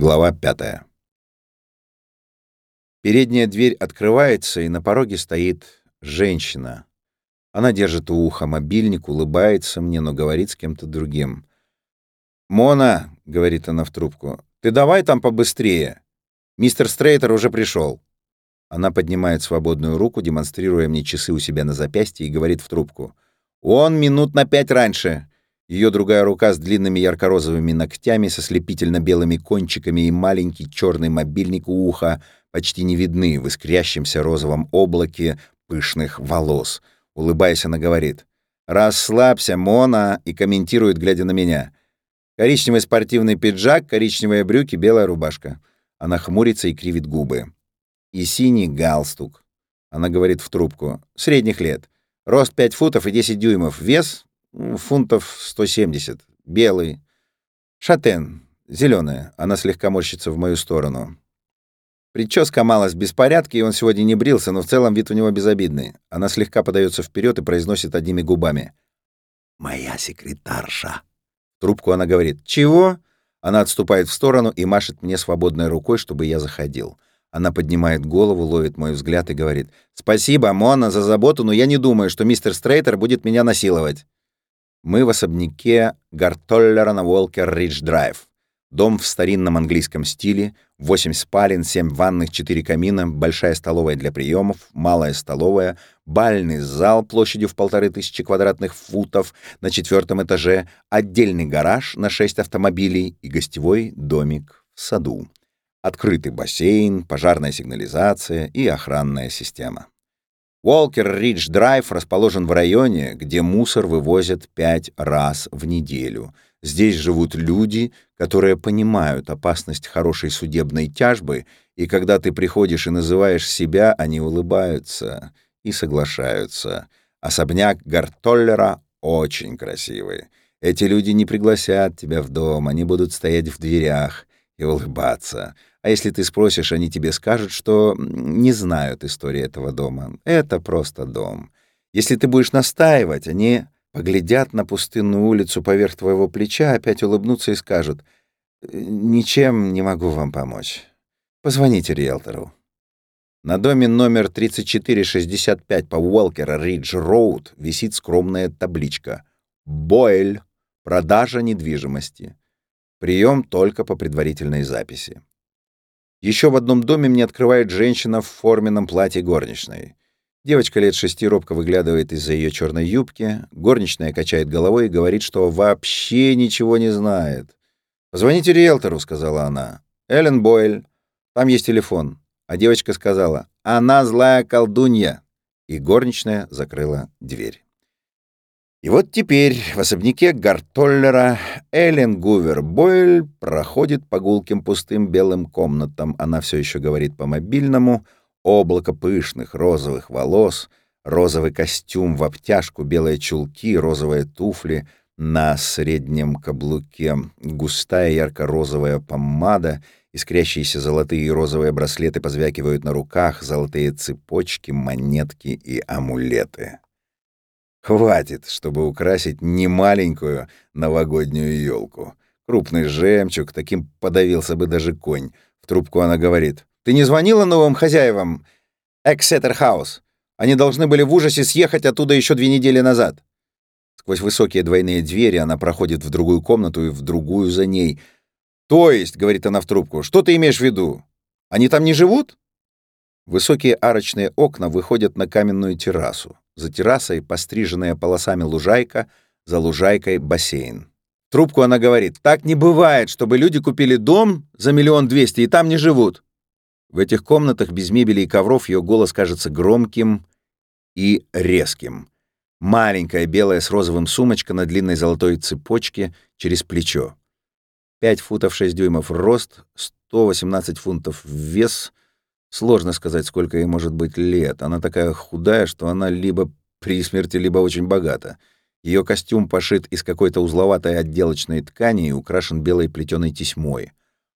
Глава пятая. Передняя дверь открывается, и на пороге стоит женщина. Она держит у уха мобильник, улыбается мне, но говорит с кем-то другим. «Мона», — говорит она в трубку, — «ты давай там побыстрее. Мистер Стрейтер уже пришел». Она поднимает свободную руку, демонстрируя мне часы у себя на запястье, и говорит в трубку. «Он минут на пять раньше. Ее другая рука с длинными ярко-розовыми ногтями, со слепительно-белыми кончиками и маленький черный мобильник у уха почти не видны в искрящемся розовом облаке пышных волос. Улыбаясь, она говорит «Расслабься, Мона!» и комментирует, глядя на меня. Коричневый спортивный пиджак, коричневые брюки, белая рубашка. Она хмурится и кривит губы. И синий галстук. Она говорит в трубку. Средних лет. Рост 5 футов и 10 дюймов. Вес фунтов 170, белый. Шатен, зеленая. Она слегка морщится в мою сторону. Прическа малость в беспорядке, и он сегодня не брился, но в целом вид у него безобидный. Она слегка подается вперед и произносит одними губами. «Моя секретарша». Трубку она говорит «Чего?» Она отступает в сторону и машет мне свободной рукой, чтобы я заходил. Она поднимает голову, ловит мой взгляд и говорит «Спасибо, Мона, за заботу, но я не думаю, что мистер Стрейтер будет меня насиловать». Мы в особняке Гартоллера на Уолкер-Ридж-Драйв. Дом в старинном английском стиле, 8 спален, 7 ванных, 4 камина, большая столовая для приемов, малая столовая, бальный зал площадью в полторы тысячи квадратных футов на четвертом этаже, отдельный гараж на 6 автомобилей и гостевой домик в саду. Открытый бассейн, пожарная сигнализация и охранная система. Уолкер-Ридж-Драйв расположен в районе, где мусор вывозят пять раз в неделю. Здесь живут люди, которые понимают опасность хорошей судебной тяжбы, и когда ты приходишь и называешь себя, они улыбаются и соглашаются. Особняк Гартоллера очень красивый. Эти люди не пригласят тебя в дом, они будут стоять в дверях и улыбаться. А если ты спросишь, они тебе скажут, что не знают истории этого дома. Это просто дом. Если ты будешь настаивать, они поглядят на пустынную улицу поверх твоего плеча, опять улыбнутся и скажут, «Ничем не могу вам помочь. Позвоните риэлтору». На доме номер 3465 по Уолкера-Ридж-Роуд висит скромная табличка «Бойль. Продажа недвижимости. Прием только по предварительной записи». Еще в одном доме мне открывает женщина в форменном платье горничной. Девочка лет шести робко выглядывает из-за ее черной юбки. Горничная качает головой и говорит, что вообще ничего не знает. «Позвоните риэлтору», — сказала она. «Эллен Бойль. Там есть телефон». А девочка сказала, «Она злая колдунья». И горничная закрыла дверь. И вот теперь в особняке Гартоллера Эллен Гувер Бойль проходит по гулким пустым белым комнатам. Она все еще говорит по мобильному. Облако пышных розовых волос, розовый костюм в обтяжку, белые чулки, розовые туфли на среднем каблуке, густая ярко-розовая помада, искрящиеся золотые и розовые браслеты позвякивают на руках, золотые цепочки, монетки и амулеты. Хватит, чтобы украсить немаленькую новогоднюю елку. Крупный жемчуг, таким подавился бы даже конь. В трубку она говорит. «Ты не звонила новым хозяевам Эксетер Хаус? Они должны были в ужасе съехать оттуда еще две недели назад». Сквозь высокие двойные двери она проходит в другую комнату и в другую за ней. «То есть», — говорит она в трубку, — «что ты имеешь в виду? Они там не живут?» Высокие арочные окна выходят на каменную террасу. За террасой постриженная полосами лужайка, за лужайкой бассейн. Трубку она говорит, так не бывает, чтобы люди купили дом за миллион двести и там не живут. В этих комнатах без мебели и ковров ее голос кажется громким и резким. Маленькая белая с розовым сумочка на длинной золотой цепочке через плечо. 5 футов 6 дюймов рост, 118 фунтов вес, Сложно сказать, сколько ей может быть лет. Она такая худая, что она либо при смерти, либо очень богата. Ее костюм пошит из какой-то узловатой отделочной ткани и украшен белой плетеной тесьмой.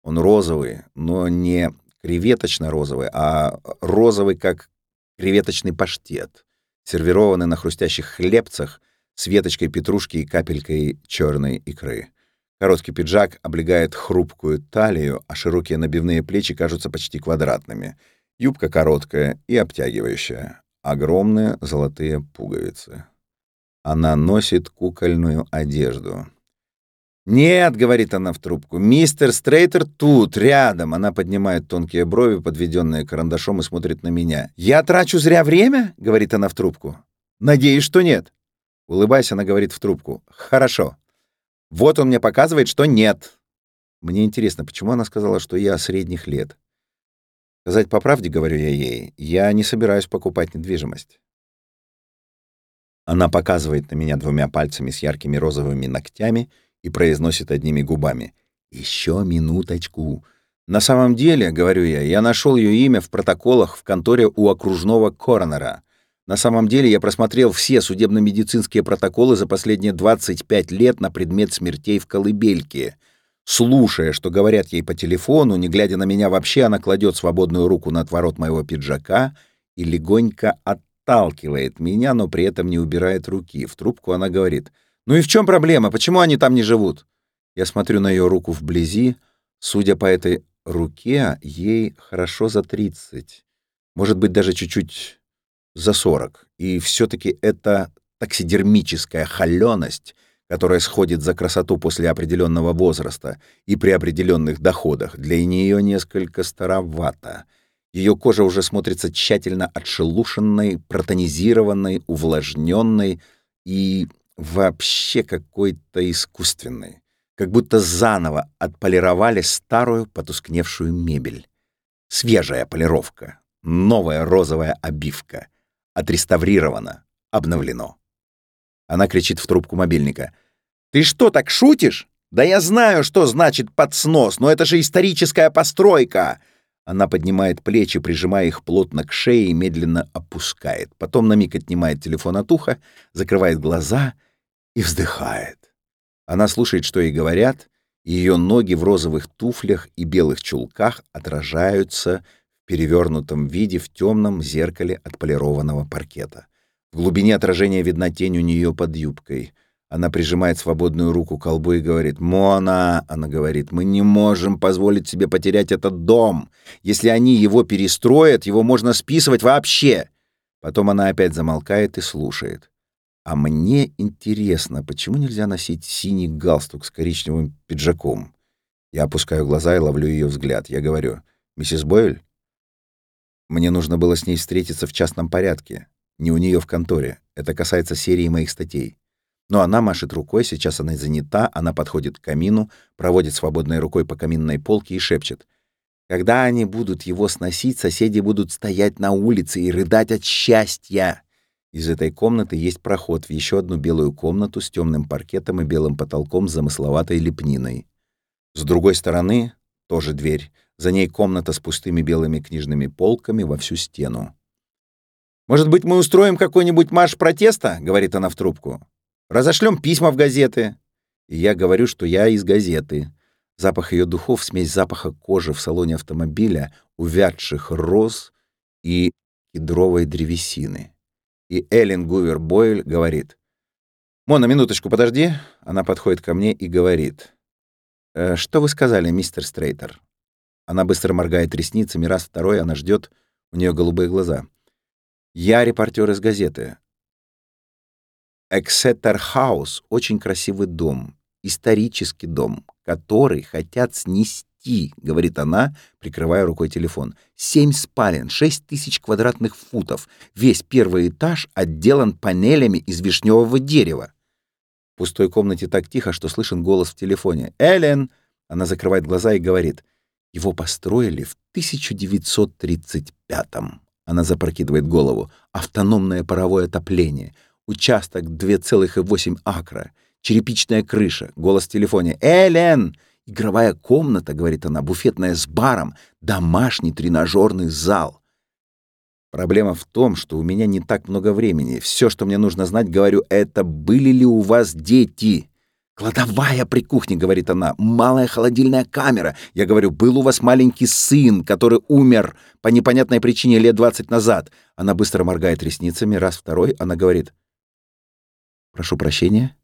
Он розовый, но не креветочно-розовый, а розовый, как креветочный паштет, сервированный на хрустящих хлебцах с веточкой петрушки и капелькой черной икры. Короткий пиджак облегает хрупкую талию, а широкие набивные плечи кажутся почти квадратными. Юбка короткая и обтягивающая. Огромные золотые пуговицы. Она носит кукольную одежду. «Нет», — говорит она в трубку, — «мистер Стрейтер тут, рядом». Она поднимает тонкие брови, подведенные карандашом, и смотрит на меня. «Я трачу зря время?» — говорит она в трубку. «Надеюсь, что нет». Улыбаясь, она говорит в трубку. «Хорошо. Вот он мне показывает, что нет». Мне интересно, почему она сказала, что я средних лет. Сказать по правде, говорю я ей, я не собираюсь покупать недвижимость. Она показывает на меня двумя пальцами с яркими розовыми ногтями и произносит одними губами. «Еще минуточку». На самом деле, говорю я, я нашел ее имя в протоколах в конторе у окружного коронера. На самом деле я просмотрел все судебно-медицинские протоколы за последние 25 лет на предмет смертей в колыбельке. Слушая, что говорят ей по телефону, не глядя на меня вообще, она кладет свободную руку на отворот моего пиджака и легонько отталкивает меня, но при этом не убирает руки. В трубку она говорит — ну и в чем проблема? Почему они там не живут? Я смотрю на ее руку вблизи. Судя по этой руке, ей хорошо за 30. Может быть, даже чуть-чуть за 40. И все-таки это таксидермическая холеность, которая сходит за красоту после определенного возраста и при определенных доходах, для нее несколько старовато. Ее кожа уже смотрится тщательно отшелушенной, протонизированной, увлажненной и вообще какой-то искусственный. Как будто заново отполировали старую потускневшую мебель. Свежая полировка, новая розовая обивка. Отреставрировано, обновлено. Она кричит в трубку мобильника. «Ты что, так шутишь? Да я знаю, что значит подснос, но это же историческая постройка!» Она поднимает плечи, прижимая их плотно к шее и медленно опускает. Потом на миг отнимает телефон от уха, закрывает глаза и вздыхает. Она слушает, что ей говорят, и ее ноги в розовых туфлях и белых чулках отражаются в перевернутом виде в темном зеркале отполированного паркета. В глубине отражения видна тень у нее под юбкой. Она прижимает свободную руку к колбу и говорит, «Мона!» — она говорит, «Мы не можем позволить себе потерять этот дом. Если они его перестроят, его можно списывать вообще». Потом она опять замолкает и слушает. А мне интересно, почему нельзя носить синий галстук с коричневым пиджаком? Я опускаю глаза и ловлю ее взгляд. Я говорю, «Миссис Бойль?» Мне нужно было с ней встретиться в частном порядке, не у нее в конторе. Это касается серии моих статей. Но она машет рукой, сейчас она занята, она подходит к камину, проводит свободной рукой по каминной полке и шепчет. Когда они будут его сносить, соседи будут стоять на улице и рыдать от счастья. Из этой комнаты есть проход в еще одну белую комнату с темным паркетом и белым потолком с замысловатой лепниной. С другой стороны тоже дверь. За ней комната с пустыми белыми книжными полками во всю стену. «Может быть, мы устроим какой-нибудь марш протеста?» — говорит она в трубку. Разошлем письма в газеты. И я говорю, что я из газеты. Запах ее духов — смесь запаха кожи в салоне автомобиля, увядших роз и кедровой древесины. И Эллен Гувер Бойль говорит. «Мона, минуточку, подожди». Она подходит ко мне и говорит. «Э, «Что вы сказали, мистер Стрейтер?» Она быстро моргает ресницами, раз второй она ждет, у нее голубые глаза. «Я репортер из газеты. Эксетер Хаус — очень красивый дом, исторический дом, который хотят снести, говорит она, прикрывая рукой телефон. Семь спален, шесть тысяч квадратных футов. Весь первый этаж отделан панелями из вишневого дерева. В пустой комнате так тихо, что слышен голос в телефоне. «Эллен!» Она закрывает глаза и говорит. «Его построили в 1935-м». Она запрокидывает голову. «Автономное паровое отопление». Участок 2,8 акра. Черепичная крыша. Голос в телефоне. «Элен!» Игровая комната, говорит она, буфетная с баром, домашний тренажерный зал. Проблема в том, что у меня не так много времени. Все, что мне нужно знать, говорю, это были ли у вас дети? «Кладовая при кухне», — говорит она, — «малая холодильная камера». Я говорю, «Был у вас маленький сын, который умер по непонятной причине лет двадцать назад». Она быстро моргает ресницами, раз, второй, она говорит, Прошу прощения.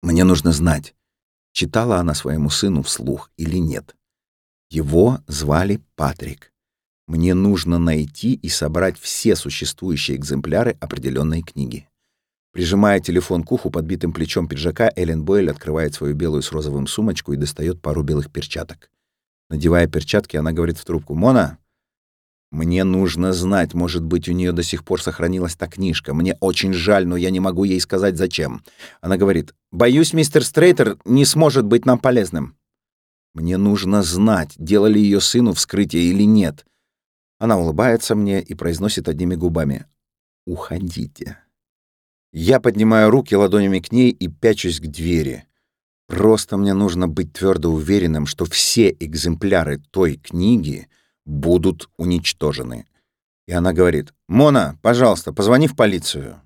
Мне нужно знать, читала она своему сыну вслух или нет. Его звали Патрик. Мне нужно найти и собрать все существующие экземпляры определенной книги. Прижимая телефон к уху подбитым плечом пиджака, Эллен Бойль открывает свою белую с розовым сумочку и достает пару белых перчаток. Надевая перчатки, она говорит в трубку. «Мона, мне нужно знать, может быть, у нее до сих пор сохранилась та книжка. Мне очень жаль, но я не могу ей сказать, зачем». Она говорит. «Боюсь, мистер Стрейтер не сможет быть нам полезным». Мне нужно знать, делали ее сыну вскрытие или нет. Она улыбается мне и произносит одними губами. «Уходите». Я поднимаю руки ладонями к ней и пячусь к двери. Просто мне нужно быть твердо уверенным, что все экземпляры той книги будут уничтожены. И она говорит, «Мона, пожалуйста, позвони в полицию».